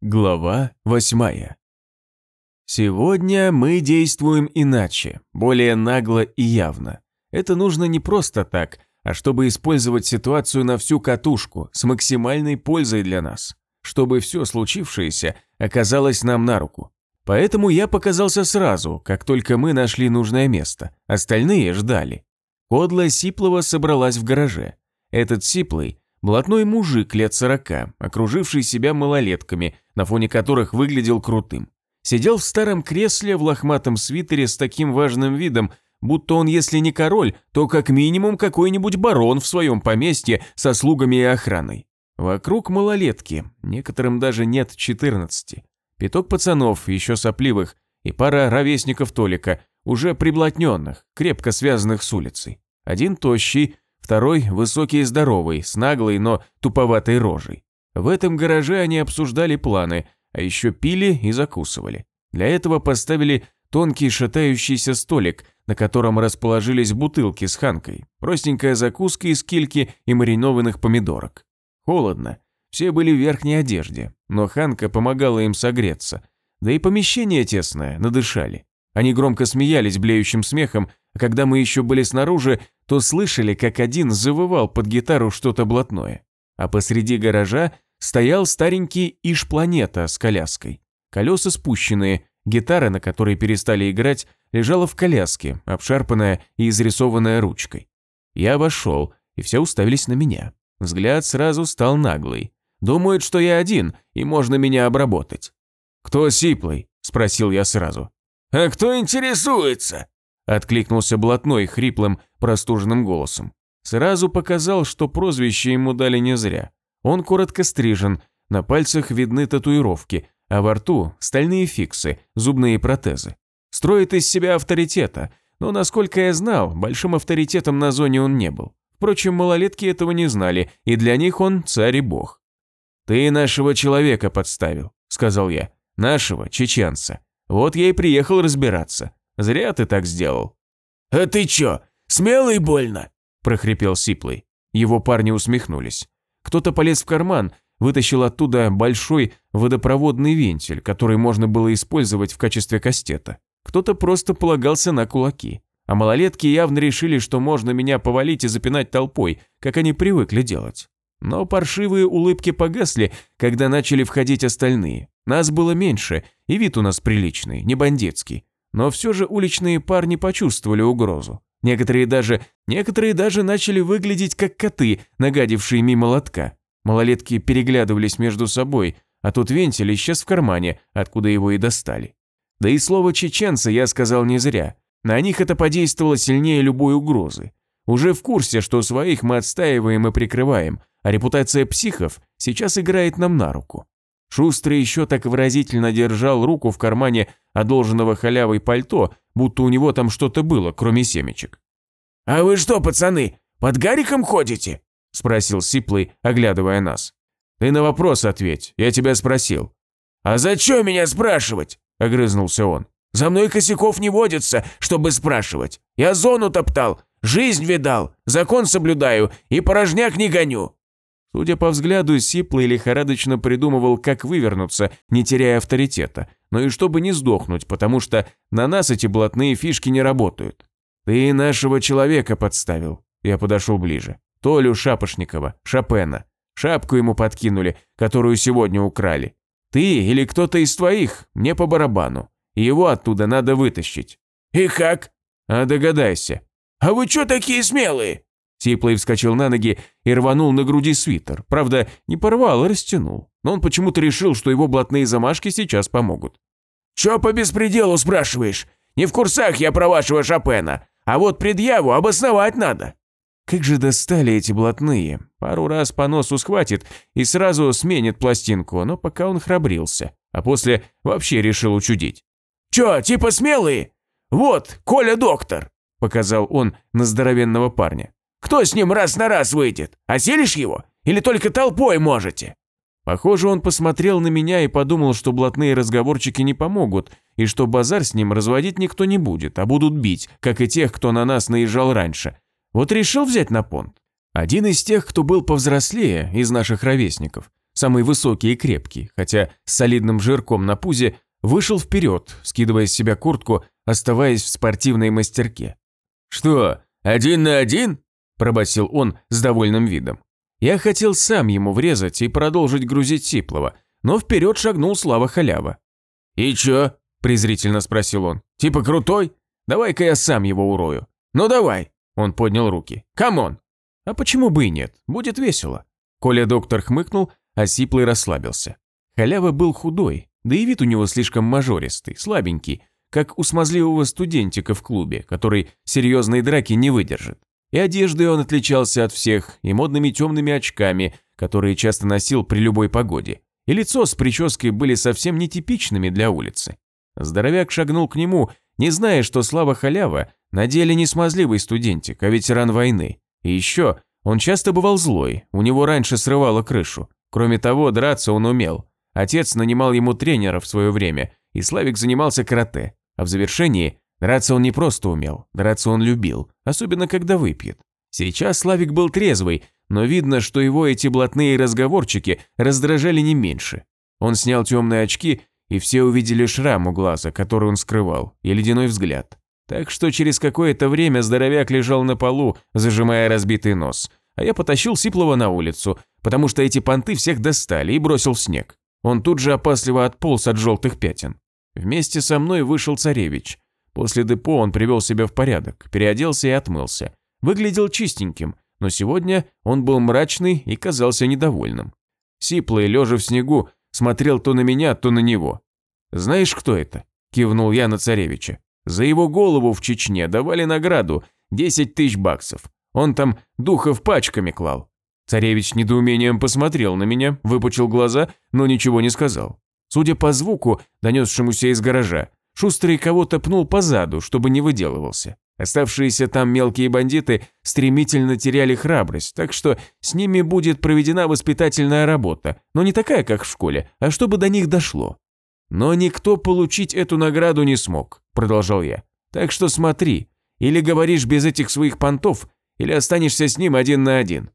Глава восьмая. Сегодня мы действуем иначе, более нагло и явно. Это нужно не просто так, а чтобы использовать ситуацию на всю катушку, с максимальной пользой для нас. Чтобы все случившееся оказалось нам на руку. Поэтому я показался сразу, как только мы нашли нужное место. Остальные ждали. Кодла Сиплова собралась в гараже. Этот Сиплый Блатной мужик лет сорока, окруживший себя малолетками, на фоне которых выглядел крутым. Сидел в старом кресле в лохматом свитере с таким важным видом, будто он, если не король, то как минимум какой-нибудь барон в своем поместье со слугами и охраной. Вокруг малолетки, некоторым даже нет 14. Пяток пацанов, еще сопливых, и пара ровесников Толика, уже приблотненных, крепко связанных с улицей. Один тощий, Второй – высокий и здоровый, с наглой, но туповатой рожей. В этом гараже они обсуждали планы, а еще пили и закусывали. Для этого поставили тонкий шатающийся столик, на котором расположились бутылки с ханкой, простенькая закуска из кильки и маринованных помидорок. Холодно, все были в верхней одежде, но ханка помогала им согреться, да и помещение тесное, надышали. Они громко смеялись блеющим смехом, а когда мы еще были снаружи, то слышали, как один завывал под гитару что-то блатное. А посреди гаража стоял старенький Иш-планета с коляской. Колеса спущенные, гитара, на которой перестали играть, лежала в коляске, обшарпанная и изрисованная ручкой. Я вошел, и все уставились на меня. Взгляд сразу стал наглый. Думают, что я один, и можно меня обработать. «Кто сиплый?» – спросил я сразу. «А кто интересуется?» Откликнулся блатной хриплым, простуженным голосом. Сразу показал, что прозвище ему дали не зря. Он коротко стрижен, на пальцах видны татуировки, а во рту стальные фиксы, зубные протезы. Строит из себя авторитета, но, насколько я знал, большим авторитетом на зоне он не был. Впрочем, малолетки этого не знали, и для них он царь и бог. «Ты нашего человека подставил», – сказал я. «Нашего, чеченца. Вот я и приехал разбираться. Зря ты так сделал». «А ты чё, смелый больно?» – прохрипел Сиплый. Его парни усмехнулись. Кто-то полез в карман, вытащил оттуда большой водопроводный вентиль, который можно было использовать в качестве кастета. Кто-то просто полагался на кулаки. А малолетки явно решили, что можно меня повалить и запинать толпой, как они привыкли делать. Но паршивые улыбки погасли, когда начали входить остальные. Нас было меньше, и вид у нас приличный, не бандитский. Но все же уличные парни почувствовали угрозу. Некоторые даже, некоторые даже начали выглядеть как коты, нагадившие мимо лотка. Малолетки переглядывались между собой, а тут вентиль исчез в кармане, откуда его и достали. Да и слово «чеченцы» я сказал не зря. На них это подействовало сильнее любой угрозы. Уже в курсе, что своих мы отстаиваем и прикрываем, а репутация психов сейчас играет нам на руку. Шустрый еще так выразительно держал руку в кармане одолженного халявой пальто, будто у него там что-то было, кроме семечек. «А вы что, пацаны, под Гариком ходите?» – спросил Сиплый, оглядывая нас. «Ты на вопрос ответь, я тебя спросил». «А зачем меня спрашивать?» – огрызнулся он. «За мной косяков не водится, чтобы спрашивать. Я зону топтал, жизнь видал, закон соблюдаю и порожняк не гоню. Судя по взгляду, Сиплый лихорадочно придумывал, как вывернуться, не теряя авторитета, но и чтобы не сдохнуть, потому что на нас эти блатные фишки не работают. «Ты нашего человека подставил», – я подошел ближе. Толю Шапошникова, Шопена. Шапку ему подкинули, которую сегодня украли. Ты или кто-то из твоих, мне по барабану. Его оттуда надо вытащить». «И как?» «А догадайся». «А вы что такие смелые?» Сиплый вскочил на ноги и рванул на груди свитер. Правда, не порвал, а растянул. Но он почему-то решил, что его блатные замашки сейчас помогут. «Чё по беспределу спрашиваешь? Не в курсах я про вашего Шопена. А вот предъяву обосновать надо». Как же достали эти блатные. Пару раз по носу схватит и сразу сменит пластинку, но пока он храбрился. А после вообще решил учудить. «Чё, типа смелые? Вот, Коля доктор», – показал он на здоровенного парня. Кто с ним раз на раз выйдет? Оселишь его? Или только толпой можете?» Похоже, он посмотрел на меня и подумал, что блатные разговорчики не помогут, и что базар с ним разводить никто не будет, а будут бить, как и тех, кто на нас наезжал раньше. Вот решил взять на понт. Один из тех, кто был повзрослее, из наших ровесников, самый высокий и крепкий, хотя с солидным жирком на пузе, вышел вперед, скидывая с себя куртку, оставаясь в спортивной мастерке. «Что, один на один?» – пробасил он с довольным видом. Я хотел сам ему врезать и продолжить грузить Сиплова, но вперед шагнул Слава Халява. «И чё?» – презрительно спросил он. «Типа крутой? Давай-ка я сам его урою». «Ну давай!» – он поднял руки. «Come on!» «А почему бы и нет? Будет весело». Коля доктор хмыкнул, а Сиплый расслабился. Халява был худой, да и вид у него слишком мажористый, слабенький, как у смазливого студентика в клубе, который серьезной драки не выдержит. И одеждой он отличался от всех, и модными темными очками, которые часто носил при любой погоде. И лицо с прической были совсем нетипичными для улицы. Здоровяк шагнул к нему, не зная, что Слава Халява на деле не смазливый студентик, а ветеран войны. И еще, он часто бывал злой, у него раньше срывало крышу. Кроме того, драться он умел. Отец нанимал ему тренера в свое время, и Славик занимался карате. А в завершении Драться он не просто умел, драться он любил, особенно когда выпьет. Сейчас Славик был трезвый, но видно, что его эти блатные разговорчики раздражали не меньше. Он снял темные очки, и все увидели шрам у глаза, который он скрывал, и ледяной взгляд. Так что через какое-то время здоровяк лежал на полу, зажимая разбитый нос, а я потащил Сиплова на улицу, потому что эти понты всех достали и бросил в снег. Он тут же опасливо отполз от желтых пятен. Вместе со мной вышел царевич. После депо он привел себя в порядок, переоделся и отмылся. Выглядел чистеньким, но сегодня он был мрачный и казался недовольным. Сиплый, лежа в снегу, смотрел то на меня, то на него. «Знаешь, кто это?» – кивнул я на царевича. «За его голову в Чечне давали награду – 10 тысяч баксов. Он там духов пачками клал». Царевич недоумением посмотрел на меня, выпучил глаза, но ничего не сказал. Судя по звуку, донесшемуся из гаража, Шустрый кого-то пнул по заду, чтобы не выделывался. Оставшиеся там мелкие бандиты стремительно теряли храбрость, так что с ними будет проведена воспитательная работа, но не такая, как в школе, а чтобы до них дошло. Но никто получить эту награду не смог, продолжал я. Так что смотри, или говоришь без этих своих понтов, или останешься с ним один на один.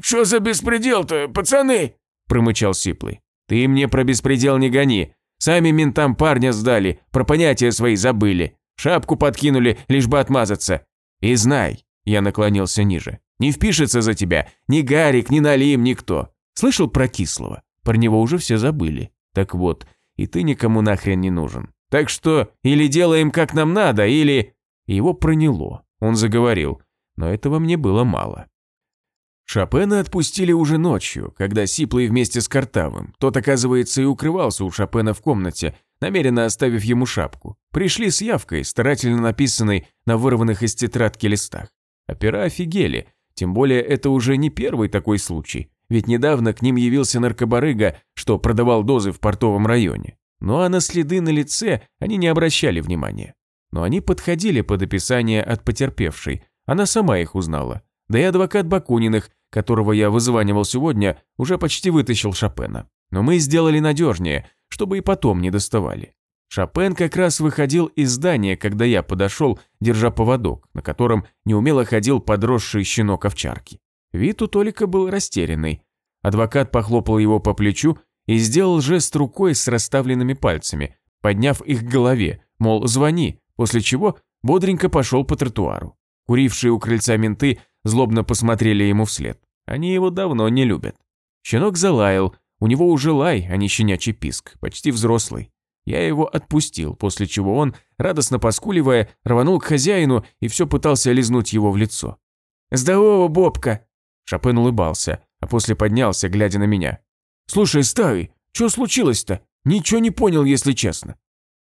«Чё за беспредел-то, пацаны?» – промычал Сиплый. «Ты мне про беспредел не гони. Сами ментам парня сдали, про понятия свои забыли. Шапку подкинули, лишь бы отмазаться. И знай, я наклонился ниже, не впишется за тебя ни Гарик, ни Налим, никто. Слышал про Кислого? Про него уже все забыли. Так вот, и ты никому нахрен не нужен. Так что или делаем как нам надо, или... Его проняло, он заговорил, но этого мне было мало. Шопена отпустили уже ночью, когда Сиплый вместе с Картавым, тот, оказывается, и укрывался у Шопена в комнате, намеренно оставив ему шапку, пришли с явкой, старательно написанной на вырванных из тетрадки листах. Опера офигели, тем более это уже не первый такой случай, ведь недавно к ним явился наркобарыга, что продавал дозы в портовом районе. Ну а на следы на лице они не обращали внимания. Но они подходили под описание от потерпевшей, она сама их узнала. Да и адвокат Бакуниных, которого я вызванивал сегодня, уже почти вытащил Шопена. Но мы сделали надежнее, чтобы и потом не доставали. Шопен как раз выходил из здания, когда я подошел, держа поводок, на котором неумело ходил подросший щенок овчарки. Вид у Толика был растерянный. Адвокат похлопал его по плечу и сделал жест рукой с расставленными пальцами, подняв их к голове, мол, звони, после чего бодренько пошел по тротуару. Курившие у крыльца менты злобно посмотрели ему вслед. Они его давно не любят. Щенок залаял, у него уже лай, а не щенячий писк, почти взрослый. Я его отпустил, после чего он, радостно поскуливая, рванул к хозяину и все пытался лизнуть его в лицо. «Здорово, Бобка!» Шопен улыбался, а после поднялся, глядя на меня. «Слушай, Старый, что случилось-то? Ничего не понял, если честно».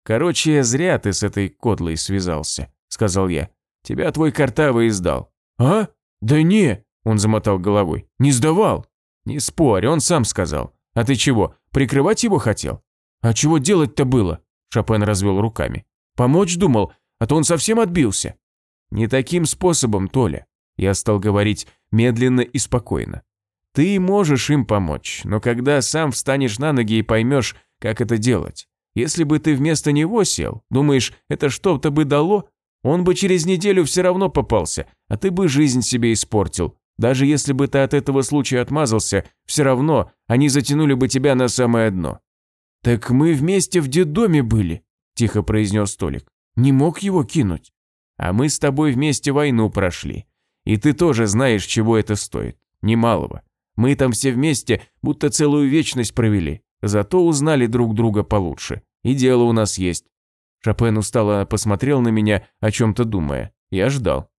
«Короче, зря ты с этой кодлой связался», — сказал я. «Тебя твой картавый издал». «А? «Да не!» – он замотал головой. «Не сдавал!» «Не спорь, он сам сказал. А ты чего, прикрывать его хотел?» «А чего делать-то было?» – Шопен развел руками. «Помочь думал, а то он совсем отбился». «Не таким способом, Толя». Я стал говорить медленно и спокойно. «Ты можешь им помочь, но когда сам встанешь на ноги и поймешь, как это делать. Если бы ты вместо него сел, думаешь, это что-то бы дало? Он бы через неделю все равно попался, а ты бы жизнь себе испортил. Даже если бы ты от этого случая отмазался, все равно они затянули бы тебя на самое дно». «Так мы вместе в детдоме были», – тихо произнес Толик. «Не мог его кинуть. А мы с тобой вместе войну прошли. И ты тоже знаешь, чего это стоит. Немалого. Мы там все вместе будто целую вечность провели. Зато узнали друг друга получше. И дело у нас есть». Шопен устало посмотрел на меня, о чем-то думая. Я ждал.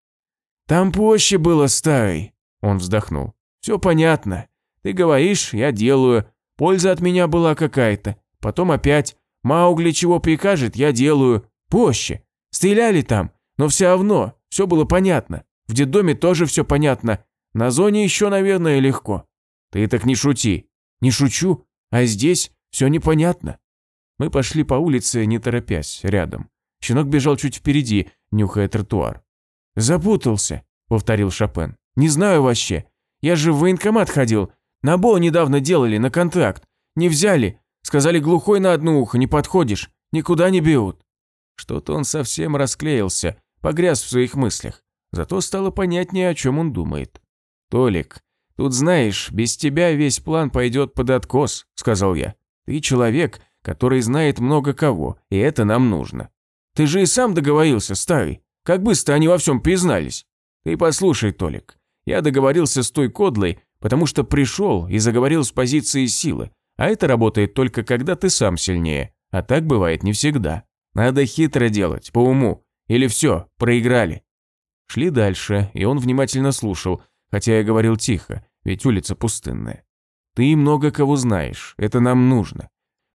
«Там проще было старый», – он вздохнул. «Все понятно. Ты говоришь, я делаю. Польза от меня была какая-то. Потом опять. Маугли чего прикажет, я делаю. Проще. Стреляли там, но все равно, все было понятно. В детдоме тоже все понятно. На зоне еще, наверное, легко. Ты так не шути. Не шучу, а здесь все непонятно. Мы пошли по улице, не торопясь, рядом. Щенок бежал чуть впереди, нюхая тротуар. «Запутался», — повторил Шопен. «Не знаю вообще. Я же в военкомат ходил. На БО недавно делали, на контракт. Не взяли. Сказали, глухой на одно ухо, не подходишь. Никуда не берут». Что-то он совсем расклеился, погряз в своих мыслях. Зато стало понятнее, о чем он думает. «Толик, тут знаешь, без тебя весь план пойдет под откос», – сказал я. «Ты человек, который знает много кого, и это нам нужно. Ты же и сам договорился, старый. Как быстро они во всем признались. Ты послушай, Толик, я договорился с той кодлой, потому что пришел и заговорил с позиции силы, а это работает только когда ты сам сильнее, а так бывает не всегда. Надо хитро делать, по уму, или все, проиграли. Шли дальше, и он внимательно слушал, хотя я говорил тихо, ведь улица пустынная. Ты много кого знаешь, это нам нужно.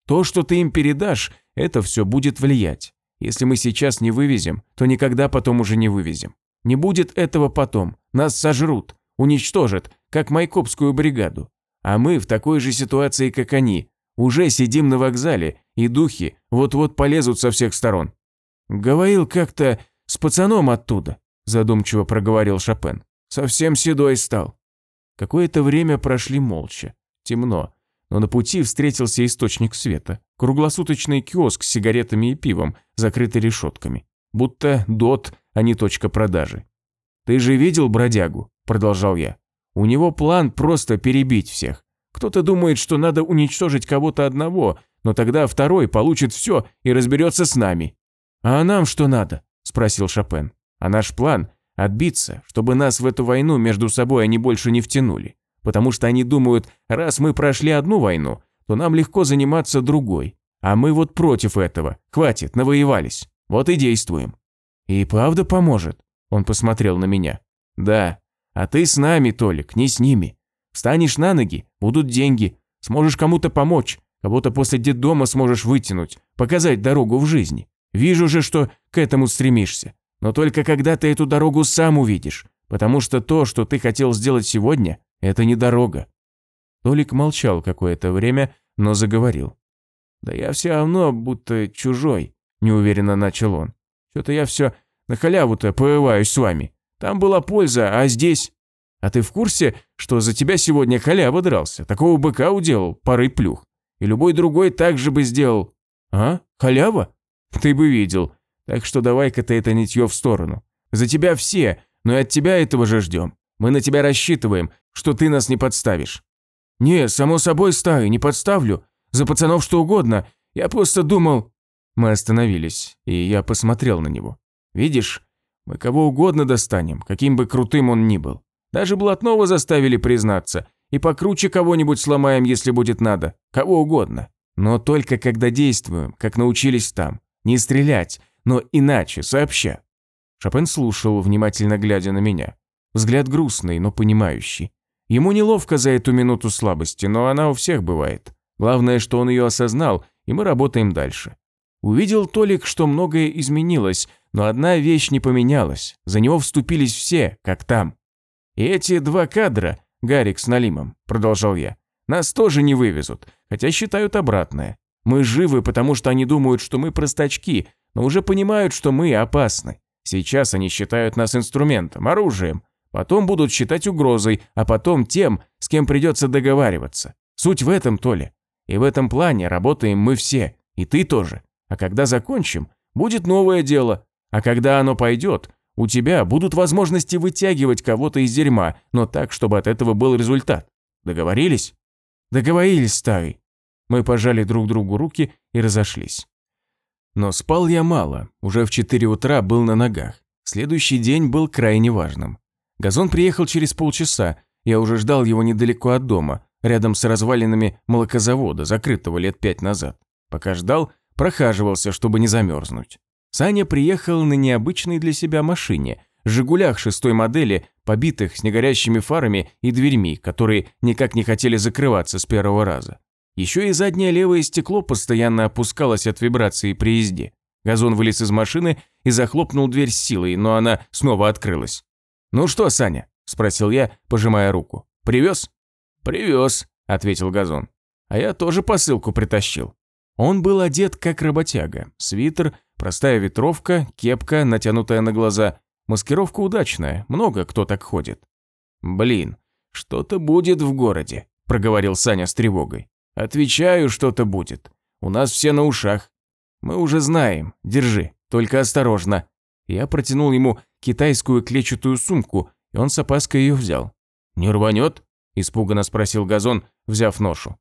То, что ты им передашь, это все будет влиять. Если мы сейчас не вывезем, то никогда потом уже не вывезем. Не будет этого потом, нас сожрут, уничтожат, как Майкопскую бригаду. А мы в такой же ситуации, как они. Уже сидим на вокзале, и духи вот-вот полезут со всех сторон. Говорил как-то с пацаном оттуда задумчиво проговорил Шопен. Совсем седой стал. Какое-то время прошли молча. Темно. Но на пути встретился источник света. Круглосуточный киоск с сигаретами и пивом, закрытый решетками. Будто дот, а не точка продажи. «Ты же видел бродягу?» – продолжал я. «У него план просто перебить всех. Кто-то думает, что надо уничтожить кого-то одного, но тогда второй получит все и разберется с нами». «А нам что надо?» – спросил Шопен. А наш план – отбиться, чтобы нас в эту войну между собой они больше не втянули. Потому что они думают, раз мы прошли одну войну, то нам легко заниматься другой. А мы вот против этого. Хватит, навоевались. Вот и действуем. И правда поможет? Он посмотрел на меня. Да. А ты с нами, Толик, не с ними. Встанешь на ноги, будут деньги. Сможешь кому-то помочь, кого-то после детдома сможешь вытянуть, показать дорогу в жизни. Вижу же, что к этому стремишься. Но только когда ты эту дорогу сам увидишь, потому что то, что ты хотел сделать сегодня, это не дорога». Толик молчал какое-то время, но заговорил. «Да я все равно будто чужой», – неуверенно начал он. «Что-то я все на халяву-то порываюсь с вами. Там была польза, а здесь...» «А ты в курсе, что за тебя сегодня халява дрался? Такого быка уделал, парой плюх. И любой другой так же бы сделал». «А? Халява? Ты бы видел. Так что давай-ка ты это нытье в сторону. За тебя все, но и от тебя этого же ждем. Мы на тебя рассчитываем, что ты нас не подставишь». «Не, само собой, стаю, не подставлю. За пацанов что угодно. Я просто думал...» Мы остановились, и я посмотрел на него. «Видишь, мы кого угодно достанем, каким бы крутым он ни был. Даже блатного заставили признаться, и покруче кого-нибудь сломаем, если будет надо. Кого угодно. Но только когда действуем, как научились там. Не стрелять, но иначе, сообща. Шопен слушал, внимательно глядя на меня. Взгляд грустный, но понимающий. Ему неловко за эту минуту слабости, но она у всех бывает. Главное, что он ее осознал, и мы работаем дальше. Увидел Толик, что многое изменилось, но одна вещь не поменялась. За него вступились все, как там. И эти два кадра, Гарик с Налимом, продолжал я, нас тоже не вывезут, хотя считают обратное. Мы живы, потому что они думают, что мы простачки, но уже понимают, что мы опасны. Сейчас они считают нас инструментом, оружием. Потом будут считать угрозой, а потом тем, с кем придется договариваться. Суть в этом, Толя. И в этом плане работаем мы все, и ты тоже. А когда закончим, будет новое дело. А когда оно пойдет, У тебя будут возможности вытягивать кого-то из дерьма, но так, чтобы от этого был результат. Договорились? Договорились, Старый. Мы пожали друг другу руки и разошлись. Но спал я мало, уже в 4 утра был на ногах. Следующий день был крайне важным. Газон приехал через полчаса, я уже ждал его недалеко от дома, рядом с развалинами молокозавода, закрытого лет пять назад. Пока ждал, прохаживался, чтобы не замерзнуть. Саня приехал на необычной для себя машине, «Жигулях» шестой модели, побитых с негорящими фарами и дверьми, которые никак не хотели закрываться с первого раза. Еще и заднее левое стекло постоянно опускалось от вибрации при езде. Газон вылез из машины и захлопнул дверь с силой, но она снова открылась. «Ну что, Саня?» – спросил я, пожимая руку. «Привез?» «Привез», – ответил Газон. «А я тоже посылку притащил». Он был одет как работяга. Свитер, простая ветровка, кепка, натянутая на глаза. Маскировка удачная, много кто так ходит. «Блин, что-то будет в городе», – проговорил Саня с тревогой. «Отвечаю, что-то будет. У нас все на ушах. Мы уже знаем, держи, только осторожно». Я протянул ему китайскую клетчатую сумку, и он с опаской ее взял. «Не рванет?» – испуганно спросил Газон, взяв ношу.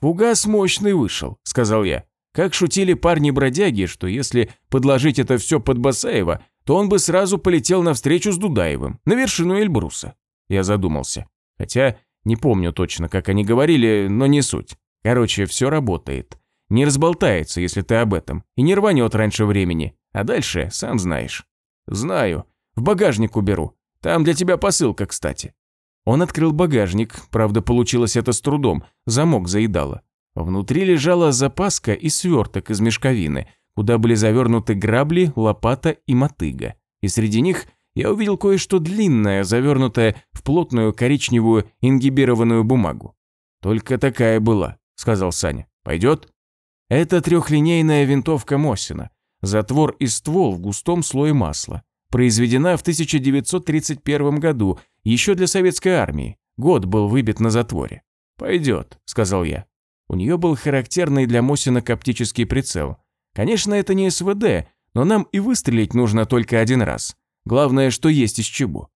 «Фугас мощный вышел», – сказал я. Как шутили парни-бродяги, что если подложить это все под Басаева, то он бы сразу полетел навстречу с Дудаевым, на вершину Эльбруса. Я задумался. Хотя не помню точно, как они говорили, но не суть. Короче, все работает. Не разболтается, если ты об этом, и не рванет раньше времени. А дальше, сам знаешь. Знаю. В багажник уберу. Там для тебя посылка, кстати. Он открыл багажник, правда, получилось это с трудом, замок заедало. Внутри лежала запаска и сверток из мешковины, куда были завернуты грабли, лопата и мотыга. И среди них я увидел кое-что длинное, завернутое в плотную коричневую ингибированную бумагу. «Только такая была», – сказал Саня. «Пойдет?» Это трехлинейная винтовка Мосина. Затвор и ствол в густом слое масла. Произведена в 1931 году, еще для советской армии. Год был выбит на затворе. «Пойдет», – сказал я. У нее был характерный для Мосина оптический прицел. Конечно, это не СВД, но нам и выстрелить нужно только один раз. Главное, что есть из чего.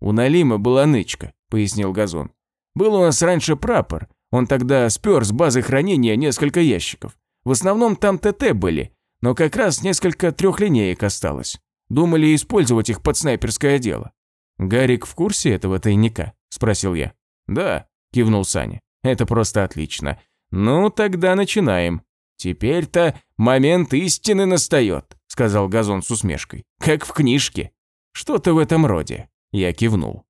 «У Налима была нычка», – пояснил Газон. «Был у нас раньше прапор. Он тогда спер с базы хранения несколько ящиков. В основном там ТТ были, но как раз несколько трехлинеек осталось. Думали использовать их под снайперское дело». «Гарик в курсе этого тайника?» – спросил я. «Да», – кивнул Саня. «Это просто отлично. «Ну, тогда начинаем. Теперь-то момент истины настает», – сказал Газон с усмешкой. «Как в книжке». «Что-то в этом роде». Я кивнул.